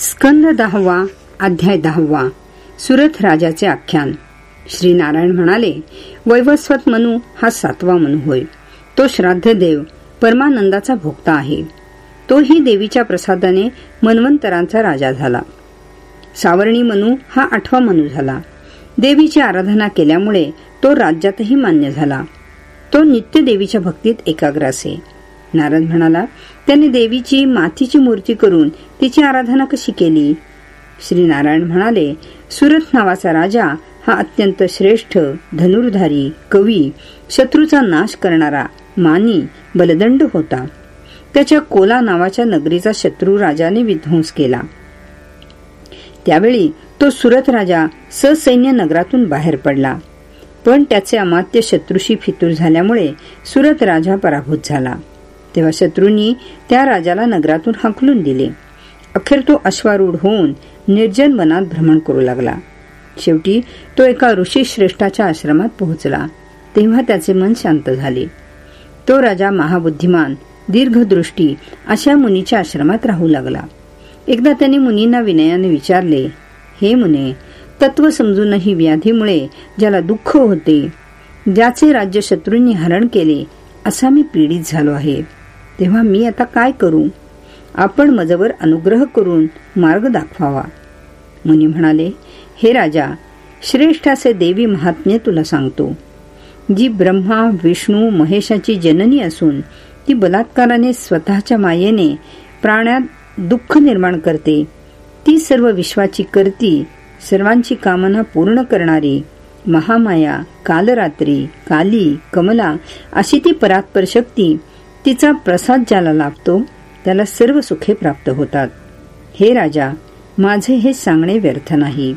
स्कंद दहावा अध्याय दहावा सुरथ राजाचे आख्यान. श्री नारायण म्हणाले वैवस्वत मनु हा सातवा मनु होय. तो श्राद्ध देव परमानंदाचा भोक्ता आहे. तोही देवीच्या प्रसादाने मन्वंतरांचा राजा झाला. सावर्णी मनु हा आठवा मनू झाला. देवीची आराधना केल्यामुळे तो राज्यातही मान्य झाला. तो नित्य देवीच्या भक्तीत एकाग्र असे. नारद म्हणाला त्याने देवीची मातीची मूर्ती करून तिची आराधना कशी केली? श्री नारायण म्हणाले सुरत नावाचा राजा हा अत्यंत श्रेष्ठ धनुर्धारी कवी शत्रूचा नाश करणारा मानी बलदंड होता. त्याच्या कोला नावाच्या नगरीचा शत्रू राजाने विध्वंस केला. त्यावेळी तो सुरत राजा ससैन्य नगरातून बाहेर पडला. पण त्याचे अमात्य शत्रूशी फितूर झाल्यामुळे सुरत राजा पराभूत झाला. तेव्हा शत्रूंनी त्या राजाला नगरातून हाकलून दिले. अखेर तो अश्वारूढ होऊन निर्जन वनात भ्रमण करू लागला. शेवटी तो एका ऋषी श्रेष्ठाच्या आश्रमात पोहोचला. तेव्हा त्याचे मन शांत झाले. तो राजा महाबुद्धिमान दीर्घदृष्टी अशा मुनीच्या आश्रमात राहू लागला. एकदा त्याने मुनींना विनयाने विचारले हे मुने तत्व समजूनही व्याधीमुळे ज्याला दुःख होते ज्याचे राज्य शत्रूंनी हरण केले असा मी पीडित झालो आहे. तेव्हा मी आता काय करू? आपण मजवर अनुग्रह करून मार्ग दाखवावा. मुनी म्हणाले हे राजा श्रेष्ठ असे देवी महात्म्य तुला सांगतो. जी ब्रह्मा विष्णू महेशाची जननी असून ती बलात्काराने स्वतःच्या मायेने प्राण्यात दुःख निर्माण करते. ती सर्व विश्वाची करती सर्वांची कामना पूर्ण करणारी महामाया कालरात्री काली कमला अशी ती परात्पर शक्ती तिचा प्रसाद ज्याला लाभतो त्याला सर्व सुखे प्राप्त होतात. हे राजा माझे हे सांगणे व्यर्थ नाही.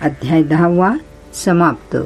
अध्याय दहावा समाप्त.